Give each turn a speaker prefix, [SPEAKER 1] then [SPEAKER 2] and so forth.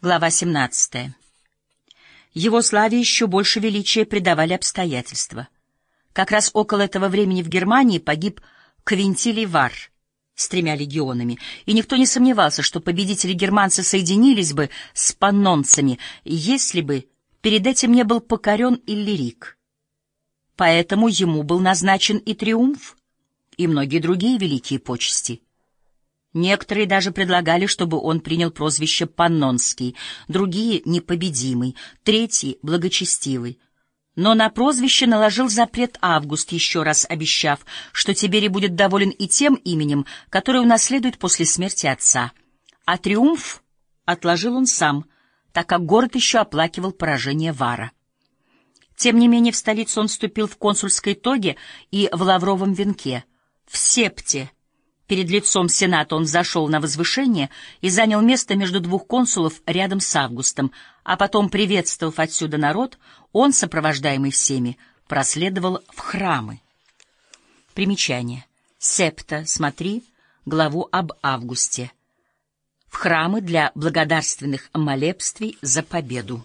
[SPEAKER 1] Глава 17. Его славе еще больше величия придавали обстоятельства. Как раз около этого времени в Германии погиб Квинтилий Вар с тремя легионами, и никто не сомневался, что победители-германцы соединились бы с паннонцами, если бы перед этим не был покорен Иллирик. Поэтому ему был назначен и триумф, и многие другие великие почести — Некоторые даже предлагали, чтобы он принял прозвище Паннонский, другие — Непобедимый, третий — Благочестивый. Но на прозвище наложил запрет Август, еще раз обещав, что Тиберий будет доволен и тем именем, которое унаследует после смерти отца. А триумф отложил он сам, так как город еще оплакивал поражение Вара. Тем не менее в столицу он вступил в консульской тоге и в лавровом венке, в септе — Перед лицом Сената он зашел на возвышение и занял место между двух консулов рядом с Августом, а потом, приветствовав отсюда народ, он, сопровождаемый всеми, проследовал в храмы. Примечание. Септа, смотри, главу об Августе. В храмы для благодарственных молебствий за победу.